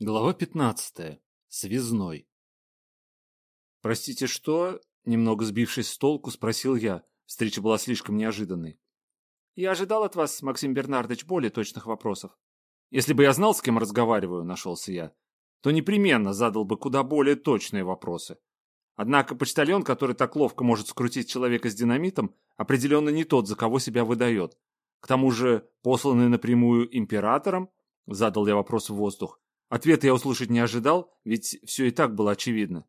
Глава 15. Связной. «Простите, что?» – немного сбившись с толку, спросил я. Встреча была слишком неожиданной. «Я ожидал от вас, Максим Бернардович, более точных вопросов». «Если бы я знал, с кем разговариваю», – нашелся я, то непременно задал бы куда более точные вопросы. Однако почтальон, который так ловко может скрутить человека с динамитом, определенно не тот, за кого себя выдает. К тому же, посланный напрямую императором, задал я вопрос в воздух, Ответ я услышать не ожидал, ведь все и так было очевидно.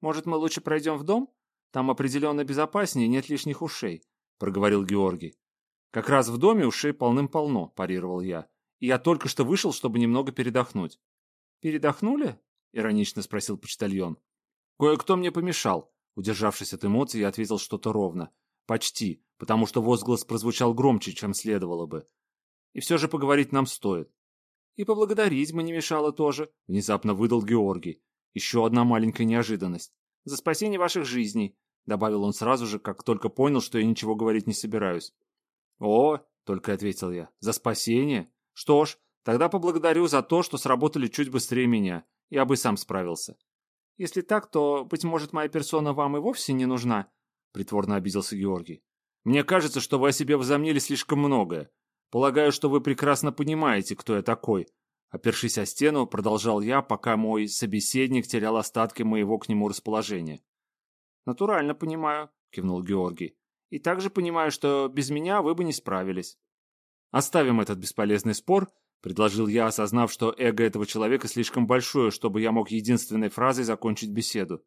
«Может, мы лучше пройдем в дом? Там определенно безопаснее, нет лишних ушей», — проговорил Георгий. «Как раз в доме ушей полным-полно», — парировал я. «И я только что вышел, чтобы немного передохнуть». «Передохнули?» — иронично спросил почтальон. «Кое-кто мне помешал». Удержавшись от эмоций, я ответил что-то ровно. «Почти, потому что возглас прозвучал громче, чем следовало бы. И все же поговорить нам стоит. И поблагодарить бы не мешало тоже, — внезапно выдал Георгий. Еще одна маленькая неожиданность. За спасение ваших жизней, — добавил он сразу же, как только понял, что я ничего говорить не собираюсь. «О!» — только ответил я. «За спасение? Что ж, тогда поблагодарю за то, что сработали чуть быстрее меня. Я бы сам справился». «Если так, то, быть может, моя персона вам и вовсе не нужна?» — притворно обиделся Георгий. «Мне кажется, что вы о себе возомнили слишком многое. Полагаю, что вы прекрасно понимаете, кто я такой. Опершись о стену, продолжал я, пока мой собеседник терял остатки моего к нему расположения. «Натурально понимаю», — кивнул Георгий. «И также понимаю, что без меня вы бы не справились». «Оставим этот бесполезный спор», — предложил я, осознав, что эго этого человека слишком большое, чтобы я мог единственной фразой закончить беседу.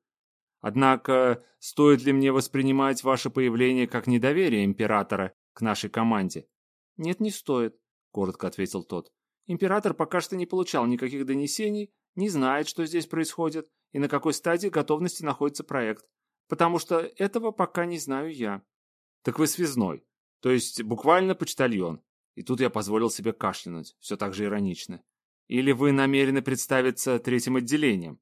«Однако, стоит ли мне воспринимать ваше появление как недоверие императора к нашей команде?» «Нет, не стоит», — коротко ответил тот. «Император пока что не получал никаких донесений, не знает, что здесь происходит и на какой стадии готовности находится проект, потому что этого пока не знаю я». «Так вы связной, то есть буквально почтальон». И тут я позволил себе кашлянуть, все так же иронично. «Или вы намерены представиться третьим отделением?»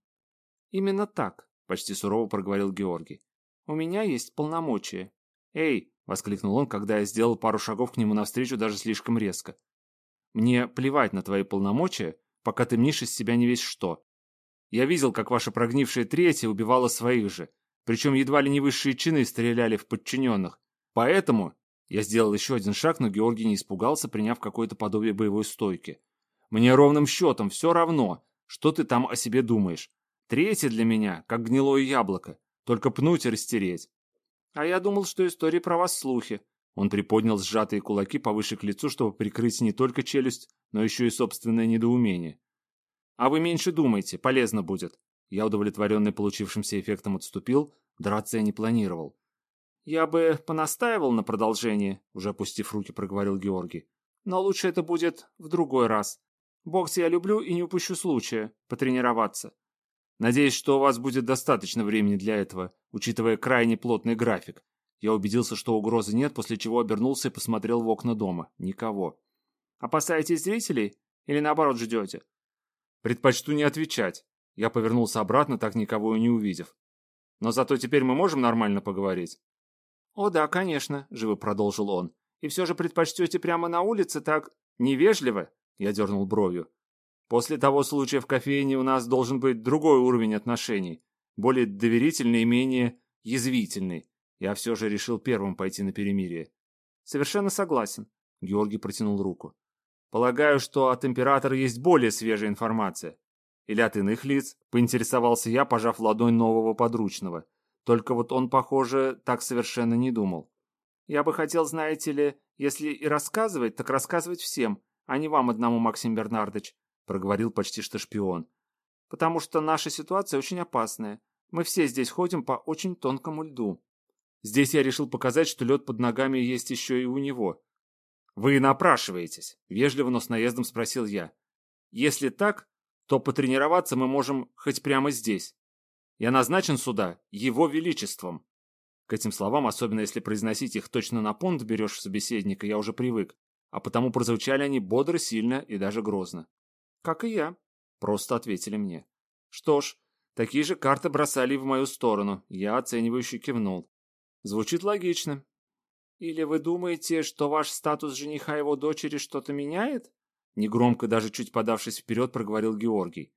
«Именно так», — почти сурово проговорил Георгий. «У меня есть полномочия. Эй, — воскликнул он, когда я сделал пару шагов к нему навстречу даже слишком резко. «Мне плевать на твои полномочия, пока ты мнишь из себя не весь что. Я видел, как ваша прогнившая третья убивала своих же, причем едва ли не высшие чины стреляли в подчиненных. Поэтому я сделал еще один шаг, но Георгий не испугался, приняв какое-то подобие боевой стойки. Мне ровным счетом все равно, что ты там о себе думаешь. Третья для меня, как гнилое яблоко, только пнуть и растереть. «А я думал, что истории про вас слухи». Он приподнял сжатые кулаки повыше к лицу, чтобы прикрыть не только челюсть, но еще и собственное недоумение. «А вы меньше думайте, полезно будет». Я, удовлетворенный получившимся эффектом, отступил, драться я не планировал. «Я бы понастаивал на продолжение», — уже опустив руки, проговорил Георгий. «Но лучше это будет в другой раз. Бокс я люблю и не упущу случая потренироваться. Надеюсь, что у вас будет достаточно времени для этого, учитывая крайне плотный график. Я убедился, что угрозы нет, после чего обернулся и посмотрел в окна дома. Никого. Опасаетесь зрителей? Или наоборот ждете? Предпочту не отвечать. Я повернулся обратно, так никого и не увидев. Но зато теперь мы можем нормально поговорить. О да, конечно, живо продолжил он. И все же предпочтете прямо на улице так невежливо? Я дернул бровью. После того случая в кофейне у нас должен быть другой уровень отношений, более доверительный и менее язвительный. Я все же решил первым пойти на перемирие. Совершенно согласен. Георгий протянул руку. Полагаю, что от императора есть более свежая информация. Или от иных лиц, поинтересовался я, пожав ладонь нового подручного. Только вот он, похоже, так совершенно не думал. Я бы хотел, знаете ли, если и рассказывать, так рассказывать всем, а не вам одному, Максим Бернардович проговорил почти что шпион. «Потому что наша ситуация очень опасная. Мы все здесь ходим по очень тонкому льду». Здесь я решил показать, что лед под ногами есть еще и у него. «Вы напрашиваетесь?» – вежливо, но с наездом спросил я. «Если так, то потренироваться мы можем хоть прямо здесь. Я назначен сюда его величеством». К этим словам, особенно если произносить их точно на понт берешь собеседника, я уже привык, а потому прозвучали они бодро, сильно и даже грозно. «Как и я», — просто ответили мне. Что ж, такие же карты бросали в мою сторону. Я оценивающе кивнул. Звучит логично. «Или вы думаете, что ваш статус жениха его дочери что-то меняет?» Негромко, даже чуть подавшись вперед, проговорил Георгий.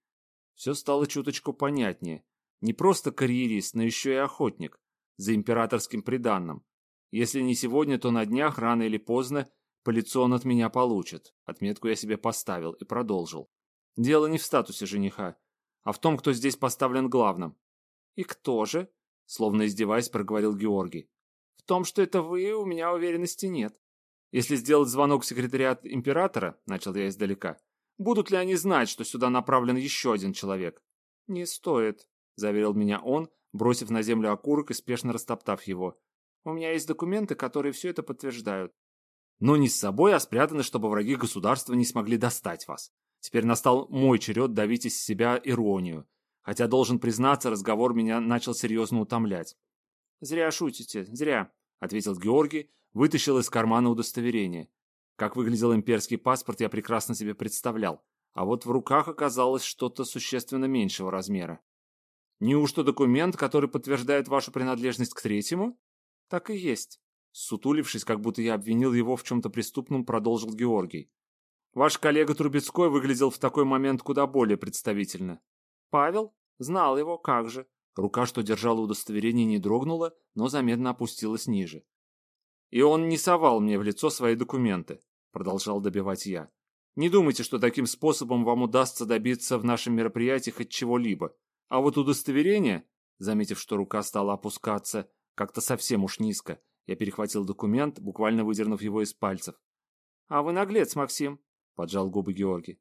Все стало чуточку понятнее. Не просто карьерист, но еще и охотник. За императорским приданным. Если не сегодня, то на днях, рано или поздно, по лицу он от меня получит. Отметку я себе поставил и продолжил. Дело не в статусе жениха, а в том, кто здесь поставлен главным. «И кто же?» — словно издеваясь, проговорил Георгий. «В том, что это вы, у меня уверенности нет». «Если сделать звонок в секретариат императора», — начал я издалека, «будут ли они знать, что сюда направлен еще один человек?» «Не стоит», — заверил меня он, бросив на землю окурок и спешно растоптав его. «У меня есть документы, которые все это подтверждают». «Но не с собой, а спрятаны, чтобы враги государства не смогли достать вас. Теперь настал мой черед давить из себя иронию. Хотя, должен признаться, разговор меня начал серьезно утомлять. «Зря шутите, зря», — ответил Георгий, вытащил из кармана удостоверение. Как выглядел имперский паспорт, я прекрасно себе представлял. А вот в руках оказалось что-то существенно меньшего размера. Неужто документ, который подтверждает вашу принадлежность к третьему? Так и есть. Сутулившись, как будто я обвинил его в чем-то преступном, продолжил Георгий. Ваш коллега Трубецкой выглядел в такой момент куда более представительно. Павел? Знал его, как же. Рука, что держала удостоверение, не дрогнула, но заметно опустилась ниже. «И он не совал мне в лицо свои документы», — продолжал добивать я. «Не думайте, что таким способом вам удастся добиться в нашем мероприятии хоть чего-либо. А вот удостоверение...» Заметив, что рука стала опускаться как-то совсем уж низко, я перехватил документ, буквально выдернув его из пальцев. «А вы наглец, Максим», — поджал губы Георгий.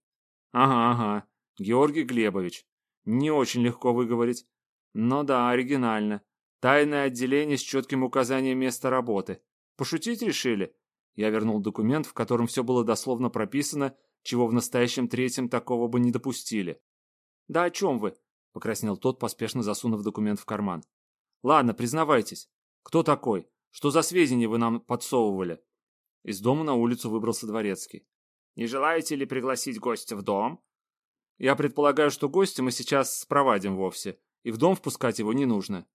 «Ага, ага, Георгий Глебович. Не очень легко выговорить. Но да, оригинально. Тайное отделение с четким указанием места работы. Пошутить решили?» Я вернул документ, в котором все было дословно прописано, чего в настоящем третьем такого бы не допустили. «Да о чем вы?» — покраснел тот, поспешно засунув документ в карман. «Ладно, признавайтесь. Кто такой? Что за сведения вы нам подсовывали?» Из дома на улицу выбрался дворецкий. Не желаете ли пригласить гостя в дом? Я предполагаю, что гостя мы сейчас спровадим вовсе, и в дом впускать его не нужно.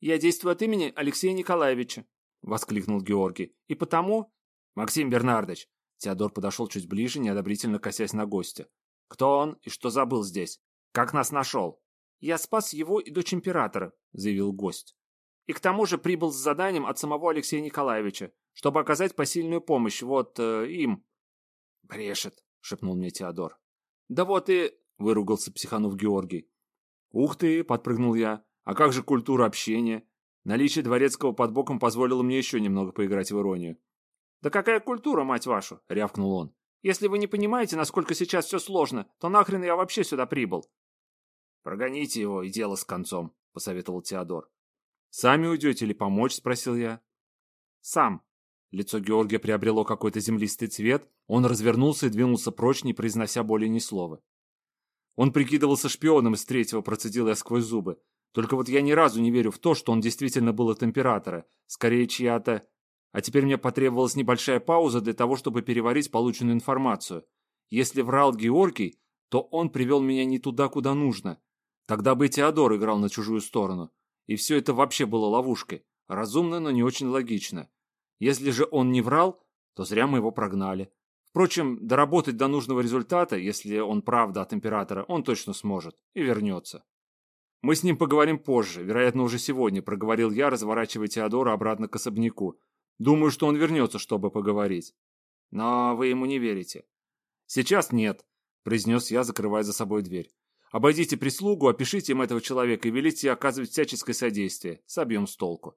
Я действую от имени Алексея Николаевича, воскликнул Георгий. И потому... Максим Бернардович, Теодор подошел чуть ближе, неодобрительно косясь на гостя. Кто он и что забыл здесь? Как нас нашел? Я спас его и дочь императора, заявил гость. И к тому же прибыл с заданием от самого Алексея Николаевича, чтобы оказать посильную помощь вот э, им. «Брешет», — шепнул мне Теодор. «Да вот и...» — выругался психанув Георгий. «Ух ты!» — подпрыгнул я. «А как же культура общения? Наличие дворецкого под боком позволило мне еще немного поиграть в иронию». «Да какая культура, мать вашу?» — рявкнул он. «Если вы не понимаете, насколько сейчас все сложно, то нахрен я вообще сюда прибыл?» «Прогоните его, и дело с концом», — посоветовал Теодор. «Сами уйдете или помочь?» — спросил я. «Сам», Лицо Георгия приобрело какой-то землистый цвет, он развернулся и двинулся прочь, не произнося более ни слова. Он прикидывался шпионом из третьего, процедил я сквозь зубы. Только вот я ни разу не верю в то, что он действительно был от императора. Скорее, чья-то... А теперь мне потребовалась небольшая пауза для того, чтобы переварить полученную информацию. Если врал Георгий, то он привел меня не туда, куда нужно. Тогда бы Теодор играл на чужую сторону. И все это вообще было ловушкой. Разумно, но не очень логично. Если же он не врал, то зря мы его прогнали. Впрочем, доработать до нужного результата, если он правда от императора, он точно сможет и вернется. Мы с ним поговорим позже, вероятно, уже сегодня, проговорил я, разворачивая Теодора обратно к особняку. Думаю, что он вернется, чтобы поговорить. Но вы ему не верите. Сейчас нет, произнес я, закрывая за собой дверь. Обойдите прислугу, опишите им этого человека и велите оказывать всяческое содействие. Собьем с толку.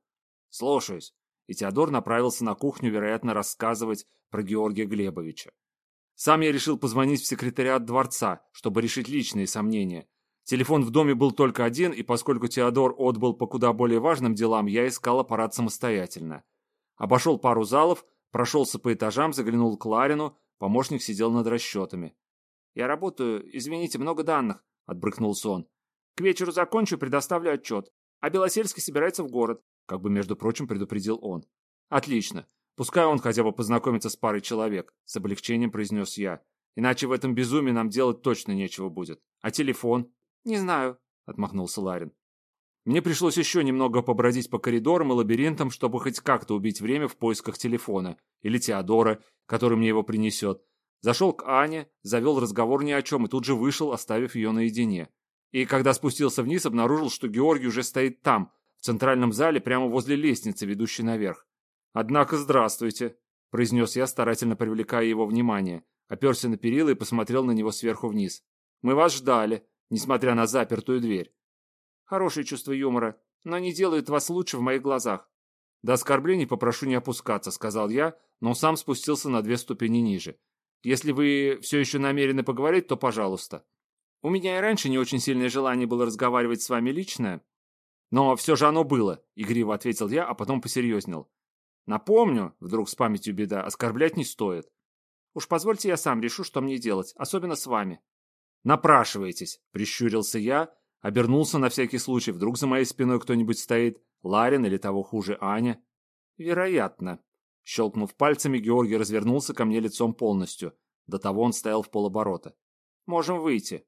Слушаюсь и Теодор направился на кухню, вероятно, рассказывать про Георгия Глебовича. Сам я решил позвонить в секретариат дворца, чтобы решить личные сомнения. Телефон в доме был только один, и поскольку Теодор отбыл по куда более важным делам, я искал аппарат самостоятельно. Обошел пару залов, прошелся по этажам, заглянул к Ларину, помощник сидел над расчетами. «Я работаю, извините, много данных», — отбрыкнулся он. «К вечеру закончу, предоставлю отчет. А Белосельский собирается в город. Как бы, между прочим, предупредил он. «Отлично. Пускай он хотя бы познакомится с парой человек», — с облегчением произнес я. «Иначе в этом безумии нам делать точно нечего будет. А телефон?» «Не знаю», — отмахнулся Ларин. Мне пришлось еще немного побродить по коридорам и лабиринтам, чтобы хоть как-то убить время в поисках телефона. Или Теодора, который мне его принесет. Зашел к Ане, завел разговор ни о чем и тут же вышел, оставив ее наедине. И когда спустился вниз, обнаружил, что Георгий уже стоит там, в центральном зале, прямо возле лестницы, ведущей наверх. «Однако здравствуйте», – произнес я, старательно привлекая его внимание. Оперся на перила и посмотрел на него сверху вниз. «Мы вас ждали, несмотря на запертую дверь». «Хорошее чувство юмора, но не делает вас лучше в моих глазах». «До оскорблений попрошу не опускаться», – сказал я, но сам спустился на две ступени ниже. «Если вы все еще намерены поговорить, то пожалуйста». «У меня и раньше не очень сильное желание было разговаривать с вами лично». «Но все же оно было», – игриво ответил я, а потом посерьезнел. «Напомню, вдруг с памятью беда, оскорблять не стоит». «Уж позвольте я сам решу, что мне делать, особенно с вами». «Напрашивайтесь», – прищурился я, обернулся на всякий случай, вдруг за моей спиной кто-нибудь стоит, Ларин или того хуже Аня. «Вероятно», Щелкнув пальцами, Георгий развернулся ко мне лицом полностью. До того он стоял в полоборота. «Можем выйти».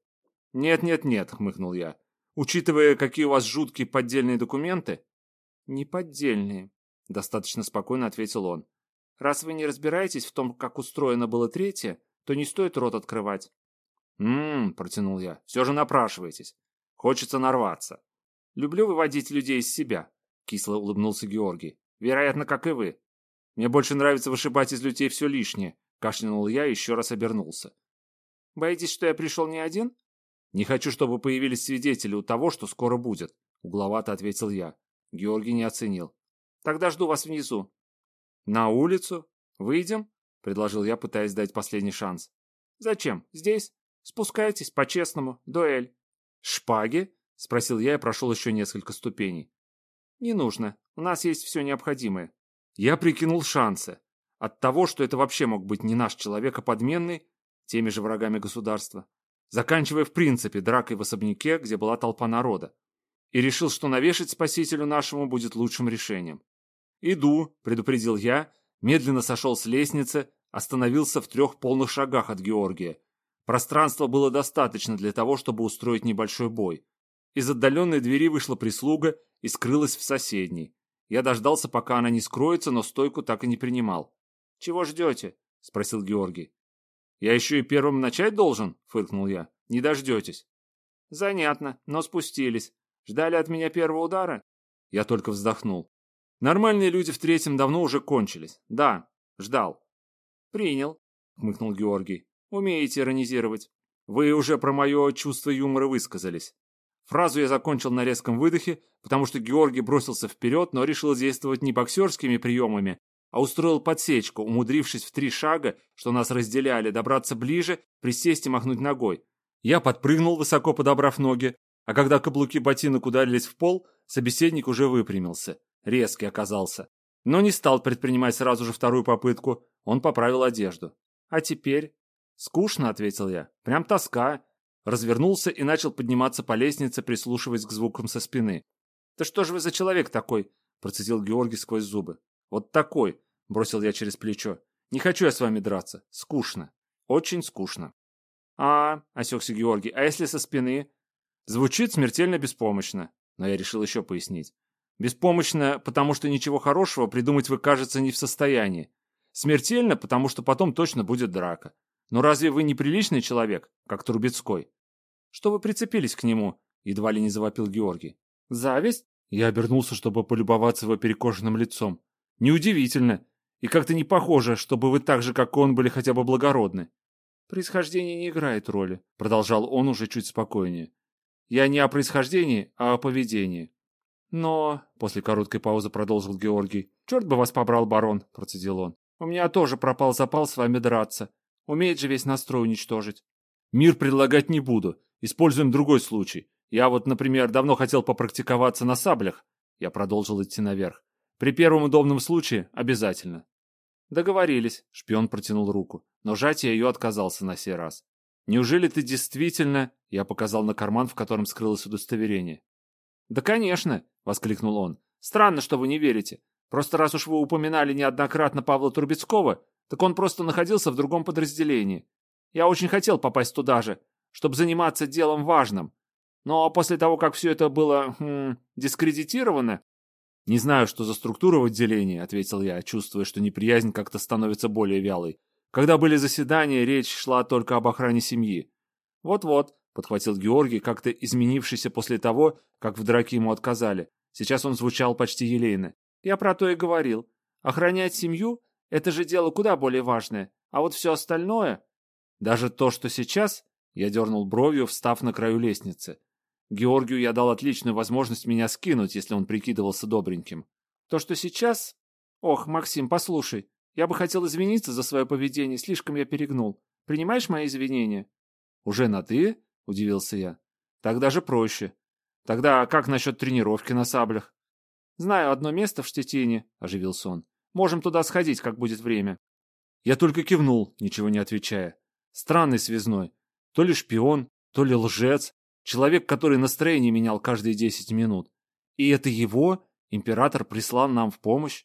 «Нет-нет-нет», — хмыкнул я. «Учитывая, какие у вас жуткие поддельные документы...» «Не поддельные», — достаточно спокойно ответил он. «Раз вы не разбираетесь в том, как устроено было третье, то не стоит рот открывать». «М-м», протянул я, — «все же напрашиваетесь. Хочется нарваться». «Люблю выводить людей из себя», — кисло улыбнулся Георгий. «Вероятно, как и вы. Мне больше нравится вышибать из людей все лишнее, кашлянул я и еще раз обернулся. Боитесь, что я пришел не один? Не хочу, чтобы появились свидетели у того, что скоро будет, угловато ответил я. Георгий не оценил. Тогда жду вас внизу. На улицу? Выйдем? предложил я, пытаясь дать последний шанс. Зачем? Здесь? Спускайтесь, по-честному, дуэль. Шпаги? спросил я и прошел еще несколько ступеней. Не нужно, у нас есть все необходимое. Я прикинул шансы. От того, что это вообще мог быть не наш человек, а подменный, теми же врагами государства, заканчивая в принципе дракой в особняке, где была толпа народа, и решил, что навешать спасителю нашему будет лучшим решением. «Иду», — предупредил я, медленно сошел с лестницы, остановился в трех полных шагах от Георгия. Пространства было достаточно для того, чтобы устроить небольшой бой. Из отдаленной двери вышла прислуга и скрылась в соседней. Я дождался, пока она не скроется, но стойку так и не принимал. «Чего ждете?» — спросил Георгий. «Я еще и первым начать должен?» — фыркнул я. «Не дождетесь». «Занятно, но спустились. Ждали от меня первого удара?» Я только вздохнул. «Нормальные люди в третьем давно уже кончились. Да, ждал». «Принял», — хмыкнул Георгий. «Умеете иронизировать». «Вы уже про мое чувство юмора высказались. Фразу я закончил на резком выдохе, потому что Георгий бросился вперед, но решил действовать не боксерскими приемами, а устроил подсечку, умудрившись в три шага, что нас разделяли, добраться ближе, присесть и махнуть ногой. Я подпрыгнул, высоко подобрав ноги, а когда каблуки ботинок ударились в пол, собеседник уже выпрямился. Резкий оказался. Но не стал предпринимать сразу же вторую попытку, он поправил одежду. «А теперь?» «Скучно», — ответил я. «Прям тоска развернулся и начал подниматься по лестнице, прислушиваясь к звукам со спины. «Да что же вы за человек такой?» – процедил Георгий сквозь зубы. «Вот такой!» – бросил я через плечо. «Не хочу я с вами драться. Скучно. Очень скучно». «А, — осекся Георгий, — а если со спины?» Звучит смертельно беспомощно, но я решил еще пояснить. Беспомощно, потому что ничего хорошего придумать вы, кажется, не в состоянии. Смертельно, потому что потом точно будет драка. Но разве вы не приличный человек, как Трубецкой? Что вы прицепились к нему? Едва ли не завопил Георгий. Зависть? Я обернулся, чтобы полюбоваться его перекошенным лицом. Неудивительно. И как-то не похоже, чтобы вы так же, как он, были хотя бы благородны. Происхождение не играет роли, продолжал он уже чуть спокойнее. Я не о происхождении, а о поведении. Но, после короткой паузы продолжил Георгий, черт бы вас побрал, барон, процедил он. У меня тоже пропал запал с вами драться. Умеет же весь настрой уничтожить. Мир предлагать не буду. Используем другой случай. Я вот, например, давно хотел попрактиковаться на саблях. Я продолжил идти наверх. При первом удобном случае обязательно. Договорились. Шпион протянул руку, но жать я ее отказался на сей раз. Неужели ты действительно... Я показал на карман, в котором скрылось удостоверение. Да, конечно, воскликнул он. Странно, что вы не верите. Просто раз уж вы упоминали неоднократно Павла Трубецкого, так он просто находился в другом подразделении. Я очень хотел попасть туда же, чтобы заниматься делом важным. Но после того, как все это было хм, дискредитировано... «Не знаю, что за структура в отделении», — ответил я, чувствуя, что неприязнь как-то становится более вялой. Когда были заседания, речь шла только об охране семьи. «Вот-вот», — подхватил Георгий, как-то изменившийся после того, как в драке ему отказали. Сейчас он звучал почти елейно. «Я про то и говорил. Охранять семью – это же дело куда более важное. А вот все остальное...» «Даже то, что сейчас...» Я дернул бровью, встав на краю лестницы. Георгию я дал отличную возможность меня скинуть, если он прикидывался добреньким. То, что сейчас... Ох, Максим, послушай, я бы хотел извиниться за свое поведение, слишком я перегнул. Принимаешь мои извинения? Уже на «ты»? — удивился я. Тогда же проще. Тогда как насчет тренировки на саблях? Знаю одно место в Штетине, — оживился он. Можем туда сходить, как будет время. Я только кивнул, ничего не отвечая. Странный связной. То ли шпион, то ли лжец. Человек, который настроение менял каждые десять минут. И это его император прислал нам в помощь?